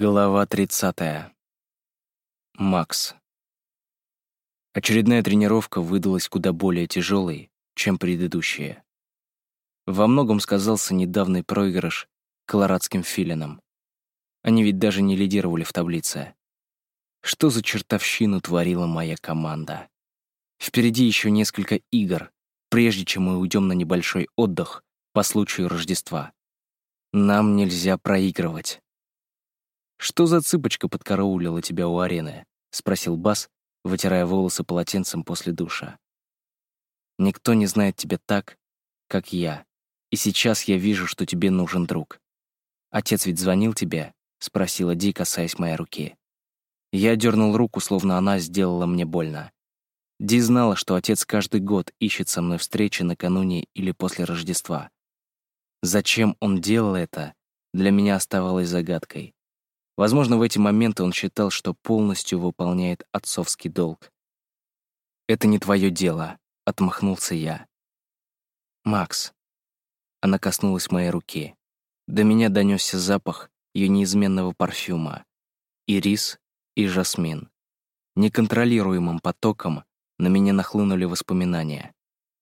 Глава 30. Макс. Очередная тренировка выдалась куда более тяжелой, чем предыдущая. Во многом сказался недавний проигрыш колорадским филинам. Они ведь даже не лидировали в таблице. Что за чертовщину творила моя команда? Впереди еще несколько игр, прежде чем мы уйдем на небольшой отдых по случаю Рождества. Нам нельзя проигрывать. «Что за цыпочка подкараулила тебя у арены?» — спросил Бас, вытирая волосы полотенцем после душа. «Никто не знает тебя так, как я, и сейчас я вижу, что тебе нужен друг. Отец ведь звонил тебе?» — спросила Ди, касаясь моей руки. Я дернул руку, словно она сделала мне больно. Ди знала, что отец каждый год ищет со мной встречи накануне или после Рождества. Зачем он делал это, для меня оставалось загадкой. Возможно, в эти моменты он считал, что полностью выполняет отцовский долг. «Это не твое дело», — отмахнулся я. «Макс». Она коснулась моей руки. До меня донесся запах ее неизменного парфюма. И рис, и жасмин. Неконтролируемым потоком на меня нахлынули воспоминания.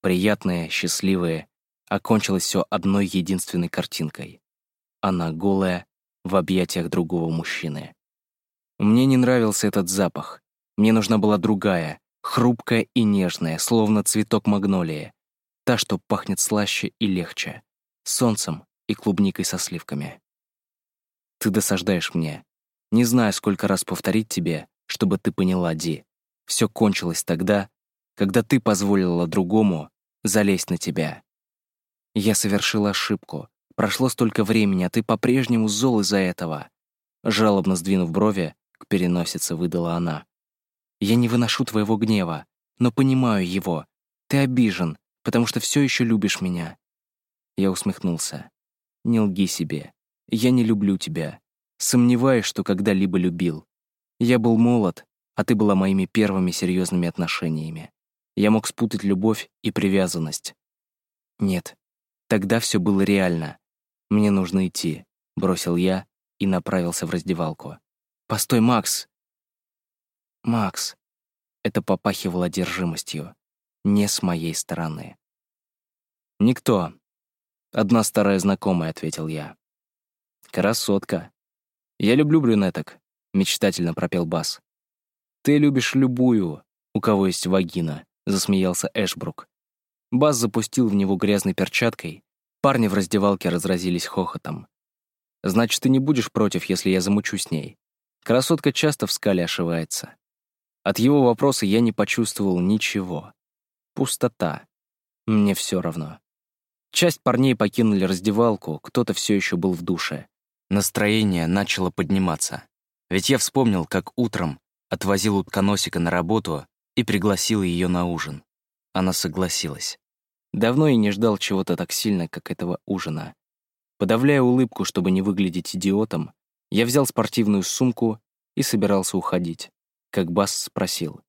Приятные, счастливые, окончилось все одной единственной картинкой. Она голая, в объятиях другого мужчины. Мне не нравился этот запах. Мне нужна была другая, хрупкая и нежная, словно цветок магнолии. Та, что пахнет слаще и легче, солнцем и клубникой со сливками. Ты досаждаешь мне. Не знаю, сколько раз повторить тебе, чтобы ты поняла, Ди. Все кончилось тогда, когда ты позволила другому залезть на тебя. Я совершила ошибку, Прошло столько времени, а ты по-прежнему зол из-за этого. Жалобно сдвинув брови, к переносице выдала она. Я не выношу твоего гнева, но понимаю его. Ты обижен, потому что все еще любишь меня. Я усмехнулся. Не лги себе. Я не люблю тебя. Сомневаюсь, что когда-либо любил. Я был молод, а ты была моими первыми серьезными отношениями. Я мог спутать любовь и привязанность. Нет, тогда все было реально. «Мне нужно идти», — бросил я и направился в раздевалку. «Постой, Макс!» «Макс!» Это попахивало одержимостью. Не с моей стороны. «Никто. Одна старая знакомая», — ответил я. «Красотка. Я люблю брюнеток», — мечтательно пропел Бас. «Ты любишь любую, у кого есть вагина», — засмеялся Эшбрук. Бас запустил в него грязной перчаткой, Парни в раздевалке разразились хохотом. «Значит, ты не будешь против, если я замучу с ней?» Красотка часто в скале ошивается. От его вопроса я не почувствовал ничего. Пустота. Мне все равно. Часть парней покинули раздевалку, кто-то все еще был в душе. Настроение начало подниматься. Ведь я вспомнил, как утром отвозил утконосика на работу и пригласил ее на ужин. Она согласилась. Давно и не ждал чего-то так сильно, как этого ужина. Подавляя улыбку, чтобы не выглядеть идиотом, я взял спортивную сумку и собирался уходить, как Бас спросил.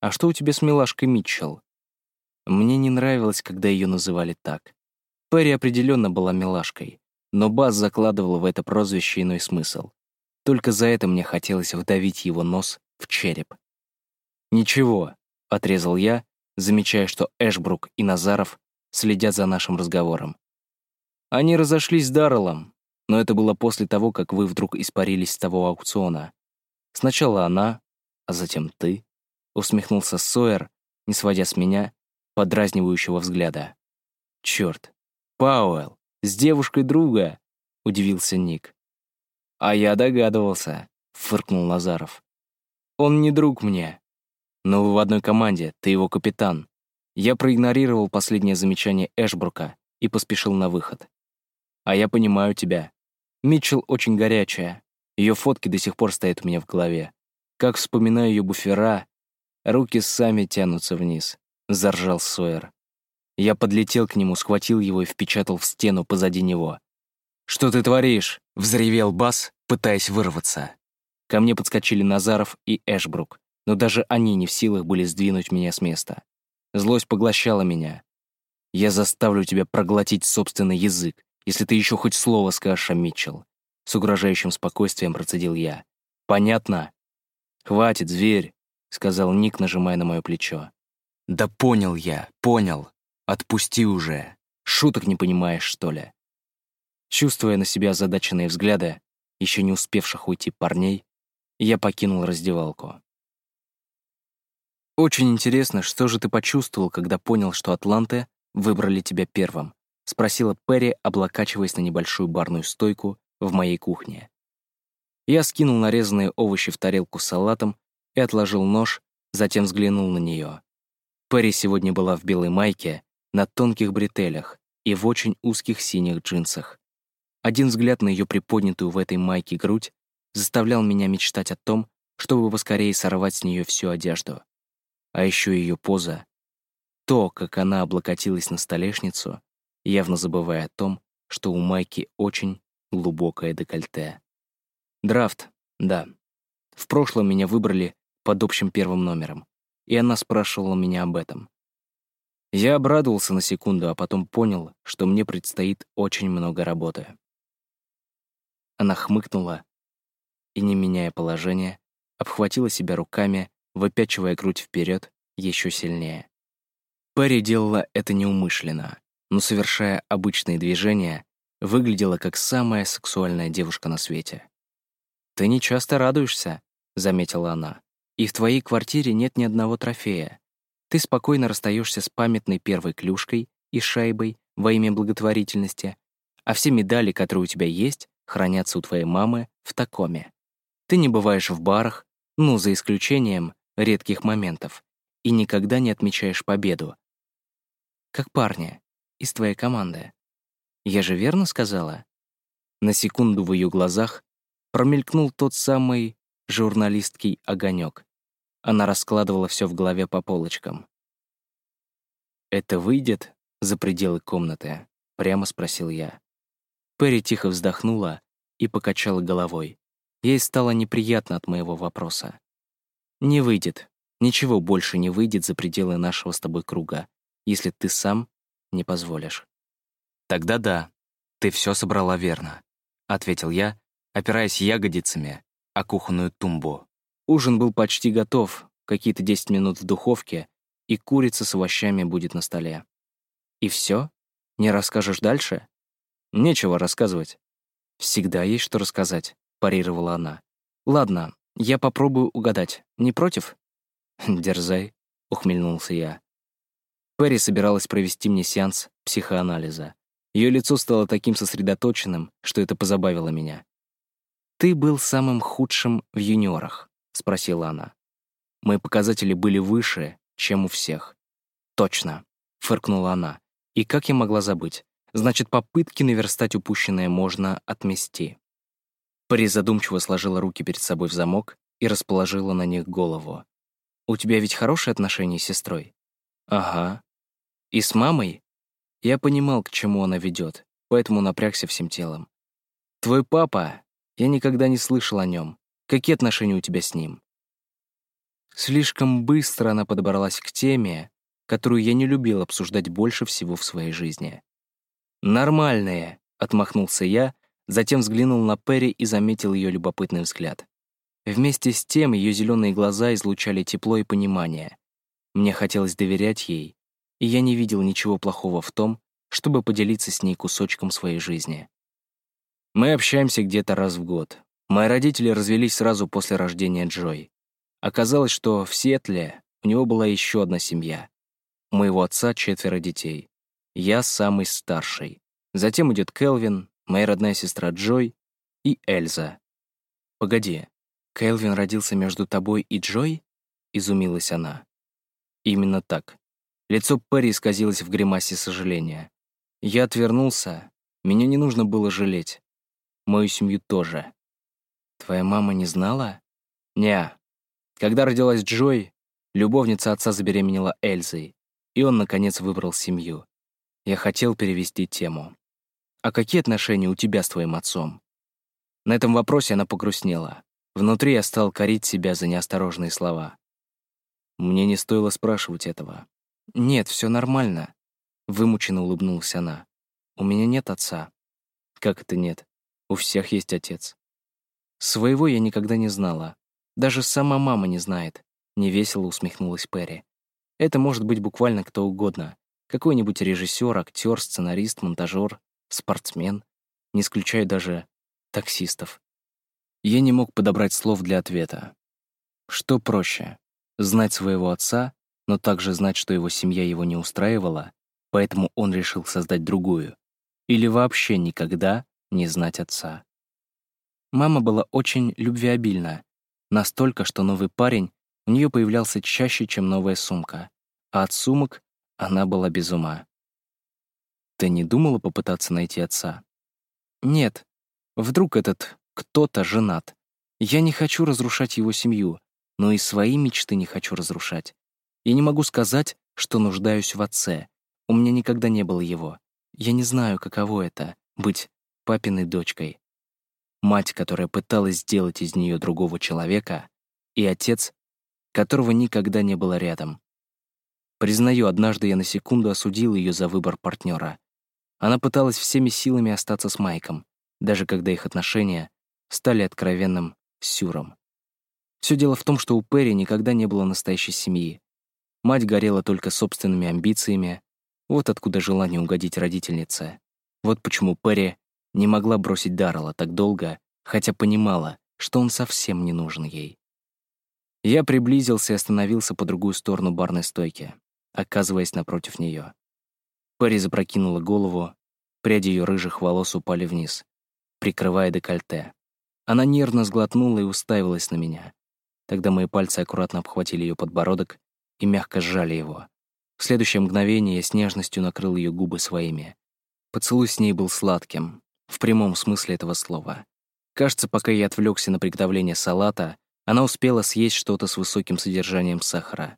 «А что у тебя с милашкой Митчелл?» Мне не нравилось, когда ее называли так. Перри определенно была милашкой, но Бас закладывал в это прозвище иной смысл. Только за это мне хотелось вдавить его нос в череп. «Ничего», — отрезал я замечая, что Эшбрук и Назаров следят за нашим разговором. Они разошлись с Дарреллом, но это было после того, как вы вдруг испарились с того аукциона. Сначала она, а затем ты, усмехнулся Сойер, не сводя с меня подразнивающего взгляда. Черт, Пауэлл, с девушкой друга, удивился Ник. А я догадывался, фыркнул Назаров. Он не друг мне, но вы в одной команде, ты его капитан. Я проигнорировал последнее замечание Эшбрука и поспешил на выход. А я понимаю тебя. Митчелл очень горячая. Ее фотки до сих пор стоят у меня в голове. Как вспоминаю ее буфера, руки сами тянутся вниз. Заржал Сойер. Я подлетел к нему, схватил его и впечатал в стену позади него. «Что ты творишь?» — взревел Бас, пытаясь вырваться. Ко мне подскочили Назаров и Эшбрук но даже они не в силах были сдвинуть меня с места. Злость поглощала меня. Я заставлю тебя проглотить собственный язык, если ты еще хоть слово скажешь о Митчелл. С угрожающим спокойствием процедил я. «Понятно?» «Хватит, зверь», — сказал Ник, нажимая на мое плечо. «Да понял я, понял. Отпусти уже. Шуток не понимаешь, что ли?» Чувствуя на себя озадаченные взгляды, еще не успевших уйти парней, я покинул раздевалку. «Очень интересно, что же ты почувствовал, когда понял, что атланты выбрали тебя первым?» — спросила Перри, облокачиваясь на небольшую барную стойку в моей кухне. Я скинул нарезанные овощи в тарелку с салатом и отложил нож, затем взглянул на нее. Перри сегодня была в белой майке, на тонких бретелях и в очень узких синих джинсах. Один взгляд на ее приподнятую в этой майке грудь заставлял меня мечтать о том, чтобы поскорее сорвать с нее всю одежду. А еще ее поза. То, как она облокотилась на столешницу, явно забывая о том, что у Майки очень глубокое декольте. Драфт, да. В прошлом меня выбрали под общим первым номером, и она спрашивала меня об этом. Я обрадовался на секунду, а потом понял, что мне предстоит очень много работы. Она хмыкнула и, не меняя положение, обхватила себя руками, выпячивая грудь вперед еще сильнее. Перри делала это неумышленно, но, совершая обычные движения, выглядела как самая сексуальная девушка на свете. «Ты не часто радуешься», — заметила она, «и в твоей квартире нет ни одного трофея. Ты спокойно расстаешься с памятной первой клюшкой и шайбой во имя благотворительности, а все медали, которые у тебя есть, хранятся у твоей мамы в такоме. Ты не бываешь в барах, ну, за исключением редких моментов, и никогда не отмечаешь победу. Как парни из твоей команды. Я же верно сказала? На секунду в ее глазах промелькнул тот самый журналистский огонек. Она раскладывала все в голове по полочкам. «Это выйдет за пределы комнаты?» — прямо спросил я. Перри тихо вздохнула и покачала головой. Ей стало неприятно от моего вопроса. «Не выйдет. Ничего больше не выйдет за пределы нашего с тобой круга, если ты сам не позволишь». «Тогда да, ты все собрала верно», — ответил я, опираясь ягодицами о кухонную тумбу. Ужин был почти готов, какие-то 10 минут в духовке, и курица с овощами будет на столе. «И все? Не расскажешь дальше?» «Нечего рассказывать». «Всегда есть что рассказать», парировала она. «Ладно, я попробую угадать. Не против?» «Дерзай», — ухмыльнулся я. Перри собиралась провести мне сеанс психоанализа. Ее лицо стало таким сосредоточенным, что это позабавило меня. «Ты был самым худшим в юниорах», — спросила она. «Мои показатели были выше, чем у всех». «Точно», — фыркнула она. «И как я могла забыть? Значит, попытки наверстать упущенное можно отмести». Пари задумчиво сложила руки перед собой в замок и расположила на них голову. «У тебя ведь хорошие отношения с сестрой?» «Ага. И с мамой?» Я понимал, к чему она ведет, поэтому напрягся всем телом. «Твой папа? Я никогда не слышал о нем. Какие отношения у тебя с ним?» Слишком быстро она подобралась к теме, которую я не любил обсуждать больше всего в своей жизни. «Нормальные», — отмахнулся я, Затем взглянул на Перри и заметил ее любопытный взгляд. Вместе с тем ее зеленые глаза излучали тепло и понимание. Мне хотелось доверять ей, и я не видел ничего плохого в том, чтобы поделиться с ней кусочком своей жизни. Мы общаемся где-то раз в год. Мои родители развелись сразу после рождения Джой. Оказалось, что в Сиэтле у него была еще одна семья. У моего отца четверо детей. Я самый старший. Затем идет Келвин, моя родная сестра Джой и Эльза. «Погоди, Кэлвин родился между тобой и Джой?» — изумилась она. Именно так. Лицо Перри исказилось в гримасе сожаления. Я отвернулся. Меня не нужно было жалеть. Мою семью тоже. Твоя мама не знала? Не. Когда родилась Джой, любовница отца забеременела Эльзой, и он, наконец, выбрал семью. Я хотел перевести тему. «А какие отношения у тебя с твоим отцом?» На этом вопросе она погрустнела. Внутри я стал корить себя за неосторожные слова. Мне не стоило спрашивать этого. «Нет, все нормально», — вымученно улыбнулась она. «У меня нет отца». «Как это нет? У всех есть отец. Своего я никогда не знала. Даже сама мама не знает. Невесело усмехнулась Перри. Это может быть буквально кто угодно. Какой-нибудь режиссер, актер, сценарист, монтажер, спортсмен. Не исключая даже таксистов. Я не мог подобрать слов для ответа. Что проще? Знать своего отца, но также знать, что его семья его не устраивала, поэтому он решил создать другую. Или вообще никогда не знать отца. Мама была очень любвеобильна, настолько, что новый парень у нее появлялся чаще, чем новая сумка, а от сумок она была без ума. Ты не думала попытаться найти отца? Нет. Вдруг этот кто-то женат. Я не хочу разрушать его семью, но и свои мечты не хочу разрушать. Я не могу сказать, что нуждаюсь в отце. У меня никогда не было его. Я не знаю, каково это — быть папиной дочкой. Мать, которая пыталась сделать из нее другого человека, и отец, которого никогда не было рядом. Признаю, однажды я на секунду осудил ее за выбор партнера. Она пыталась всеми силами остаться с Майком, даже когда их отношения стали откровенным сюром. Все дело в том, что у Перри никогда не было настоящей семьи. Мать горела только собственными амбициями, вот откуда желание угодить родительнице. Вот почему Перри не могла бросить Даррела так долго, хотя понимала, что он совсем не нужен ей. Я приблизился и остановился по другую сторону барной стойки, оказываясь напротив нее. Перри запрокинула голову, пряди ее рыжих волос упали вниз, прикрывая декольте. Она нервно сглотнула и уставилась на меня. Тогда мои пальцы аккуратно обхватили ее подбородок и мягко сжали его. В следующее мгновение я с нежностью накрыл ее губы своими. Поцелуй с ней был сладким, в прямом смысле этого слова. Кажется, пока я отвлекся на приготовление салата, она успела съесть что-то с высоким содержанием сахара.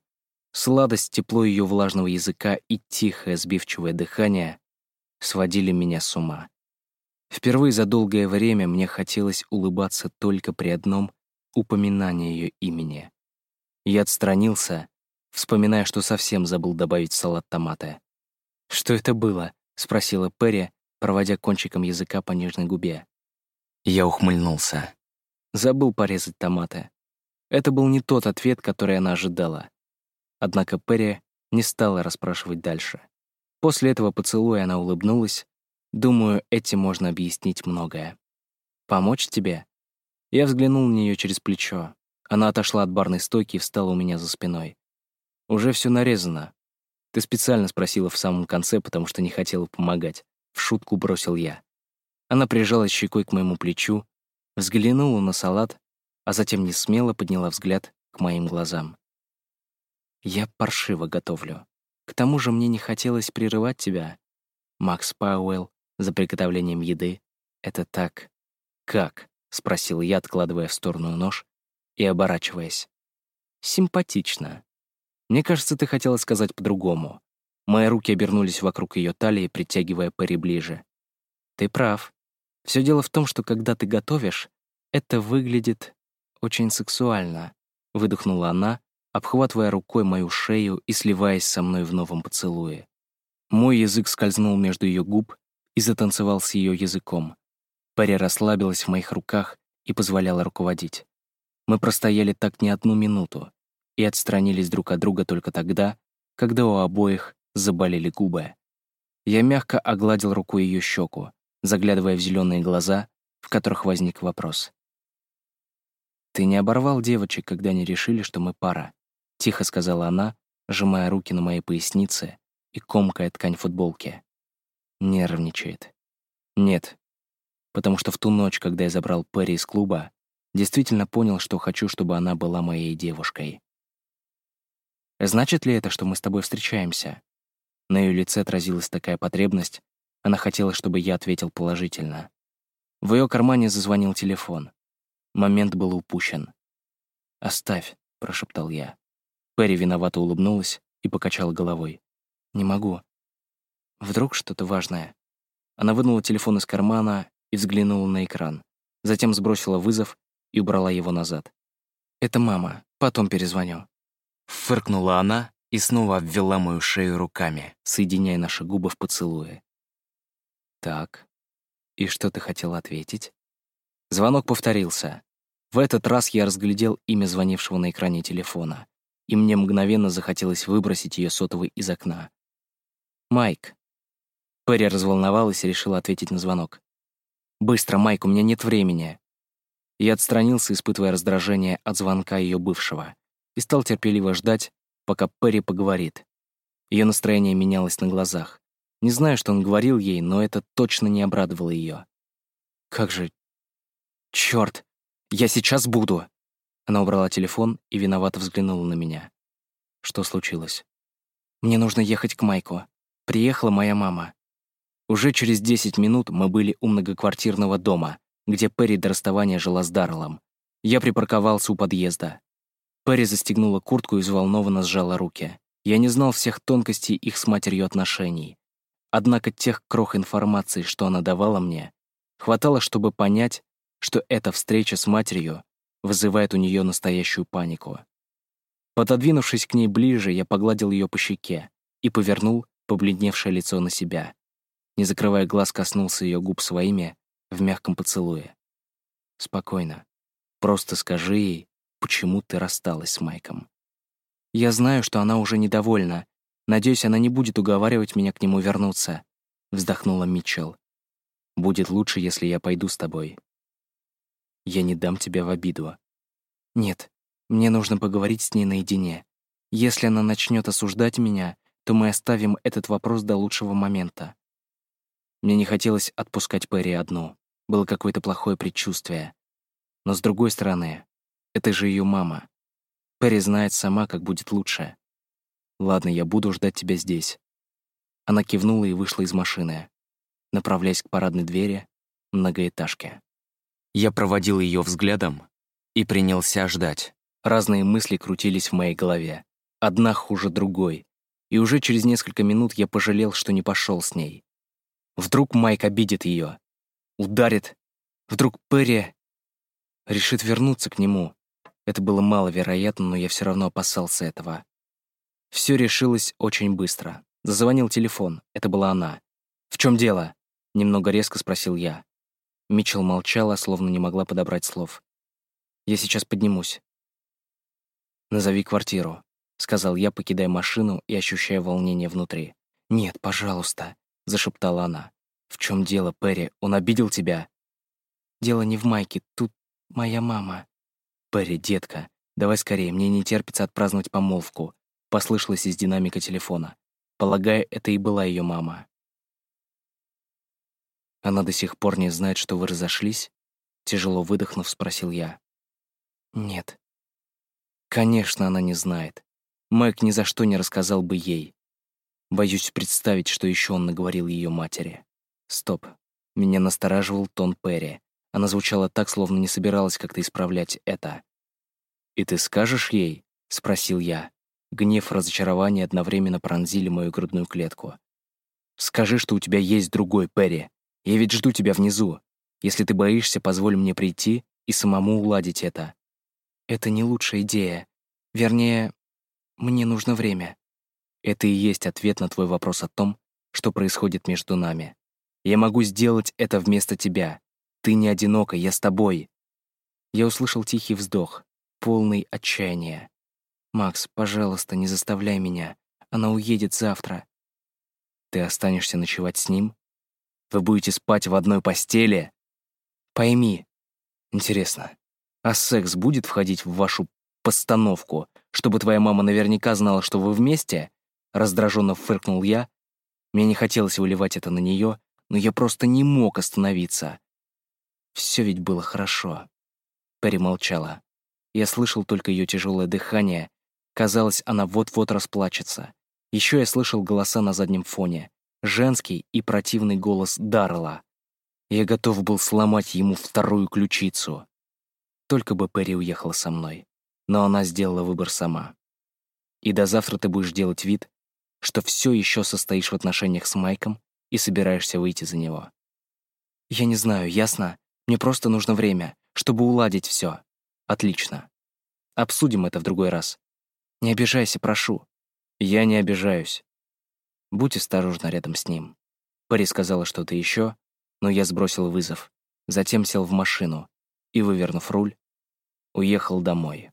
Сладость, тепло ее влажного языка и тихое сбивчивое дыхание сводили меня с ума. Впервые за долгое время мне хотелось улыбаться только при одном упоминании ее имени. Я отстранился, вспоминая, что совсем забыл добавить салат томаты. «Что это было?» — спросила Перри, проводя кончиком языка по нежной губе. Я ухмыльнулся. Забыл порезать томаты. Это был не тот ответ, который она ожидала. Однако Перри не стала расспрашивать дальше. После этого поцелуя она улыбнулась. Думаю, этим можно объяснить многое. «Помочь тебе?» Я взглянул на нее через плечо. Она отошла от барной стойки и встала у меня за спиной. «Уже все нарезано. Ты специально спросила в самом конце, потому что не хотела помогать. В шутку бросил я. Она прижалась щекой к моему плечу, взглянула на салат, а затем не смело подняла взгляд к моим глазам. «Я паршиво готовлю. К тому же мне не хотелось прерывать тебя. Макс Пауэлл за приготовлением еды — это так. Как?» — спросил я, откладывая в сторону нож и оборачиваясь. «Симпатично. Мне кажется, ты хотела сказать по-другому. Мои руки обернулись вокруг ее талии, притягивая Перри ближе. Ты прав. Все дело в том, что когда ты готовишь, это выглядит очень сексуально, выдохнула она, обхватывая рукой мою шею и сливаясь со мной в новом поцелуе. Мой язык скользнул между ее губ и затанцевал с ее языком. Перри расслабилась в моих руках и позволяла руководить. Мы простояли так не одну минуту и отстранились друг от друга только тогда, когда у обоих заболели губы. Я мягко огладил рукой ее щеку, заглядывая в зеленые глаза, в которых возник вопрос. «Ты не оборвал девочек, когда они решили, что мы пара?» — тихо сказала она, сжимая руки на моей пояснице и комкая ткань футболки. Нервничает. Нет, потому что в ту ночь, когда я забрал Перри из клуба, действительно понял, что хочу, чтобы она была моей девушкой. Значит ли это, что мы с тобой встречаемся? На ее лице отразилась такая потребность, она хотела, чтобы я ответил положительно. В ее кармане зазвонил телефон. Момент был упущен. «Оставь», — прошептал я. Перри виновато улыбнулась и покачала головой. «Не могу. Вдруг что-то важное?» Она вынула телефон из кармана и взглянула на экран. Затем сбросила вызов и убрала его назад. «Это мама. Потом перезвоню». Фыркнула она и снова обвела мою шею руками, соединяя наши губы в поцелуе. «Так, и что ты хотел ответить?» Звонок повторился. В этот раз я разглядел имя звонившего на экране телефона, и мне мгновенно захотелось выбросить ее сотовый из окна. «Майк». Перри разволновалась и решила ответить на звонок. «Быстро, Майк, у меня нет времени». Я отстранился, испытывая раздражение от звонка ее бывшего, и стал терпеливо ждать, пока Перри поговорит. Ее настроение менялось на глазах. Не знаю, что он говорил ей, но это точно не обрадовало ее. «Как же... Черт! Я сейчас буду!» Она убрала телефон и виновато взглянула на меня. Что случилось? «Мне нужно ехать к Майку. Приехала моя мама». Уже через 10 минут мы были у многоквартирного дома, где Перри до расставания жила с Дарлом. Я припарковался у подъезда. Перри застегнула куртку и взволнованно сжала руки. Я не знал всех тонкостей их с матерью отношений. Однако тех крох информации, что она давала мне, хватало, чтобы понять, что эта встреча с матерью вызывает у нее настоящую панику. Пододвинувшись к ней ближе, я погладил ее по щеке и повернул побледневшее лицо на себя. Не закрывая глаз, коснулся ее губ своими в мягком поцелуе. «Спокойно. Просто скажи ей, почему ты рассталась с Майком». Я знаю, что она уже недовольна. Надеюсь, она не будет уговаривать меня к нему вернуться», — вздохнула Митчелл. «Будет лучше, если я пойду с тобой. Я не дам тебя в обиду». «Нет, мне нужно поговорить с ней наедине. Если она начнет осуждать меня, то мы оставим этот вопрос до лучшего момента». Мне не хотелось отпускать Перри одну. Было какое-то плохое предчувствие. Но с другой стороны, это же ее мама. Перри знает сама, как будет лучше. Ладно, я буду ждать тебя здесь. Она кивнула и вышла из машины, направляясь к парадной двери многоэтажки. Я проводил ее взглядом и принялся ждать. Разные мысли крутились в моей голове. Одна хуже другой. И уже через несколько минут я пожалел, что не пошел с ней. Вдруг Майк обидит ее, ударит. Вдруг Перри решит вернуться к нему. Это было маловероятно, но я все равно опасался этого. Все решилось очень быстро. Зазвонил телефон. Это была она. «В чем дело?» — немного резко спросил я. Митчелл молчала, словно не могла подобрать слов. «Я сейчас поднимусь». «Назови квартиру», — сказал я, покидая машину и ощущая волнение внутри. «Нет, пожалуйста», — зашептала она. «В чем дело, Перри? Он обидел тебя?» «Дело не в Майке, тут моя мама». «Перри, детка, давай скорее, мне не терпится отпраздновать помолвку», послышалось из динамика телефона. Полагаю, это и была ее мама. «Она до сих пор не знает, что вы разошлись?» Тяжело выдохнув, спросил я. «Нет». «Конечно, она не знает. Мэг ни за что не рассказал бы ей. Боюсь представить, что еще он наговорил ее матери. Стоп. Меня настораживал тон Перри. Она звучала так, словно не собиралась как-то исправлять это. «И ты скажешь ей?» — спросил я. Гнев и разочарование одновременно пронзили мою грудную клетку. «Скажи, что у тебя есть другой, Перри. Я ведь жду тебя внизу. Если ты боишься, позволь мне прийти и самому уладить это». «Это не лучшая идея. Вернее, мне нужно время». Это и есть ответ на твой вопрос о том, что происходит между нами. Я могу сделать это вместо тебя, ты не одинока, я с тобой. Я услышал тихий вздох, полный отчаяния. «Макс, пожалуйста, не заставляй меня. Она уедет завтра». «Ты останешься ночевать с ним? Вы будете спать в одной постели?» «Пойми». «Интересно, а секс будет входить в вашу постановку, чтобы твоя мама наверняка знала, что вы вместе?» Раздраженно фыркнул я. Мне не хотелось выливать это на нее, но я просто не мог остановиться. Все ведь было хорошо. Перри молчала. Я слышал только ее тяжелое дыхание. Казалось, она вот-вот расплачется. Еще я слышал голоса на заднем фоне. Женский и противный голос Даррелла. Я готов был сломать ему вторую ключицу. Только бы Перри уехала со мной. Но она сделала выбор сама. И до завтра ты будешь делать вид, что все еще состоишь в отношениях с Майком и собираешься выйти за него. Я не знаю, ясно? Мне просто нужно время, чтобы уладить все. Отлично. Обсудим это в другой раз. Не обижайся, прошу. Я не обижаюсь. Будь осторожна рядом с ним. Пари сказала что-то еще, но я сбросил вызов. Затем сел в машину и, вывернув руль, уехал домой.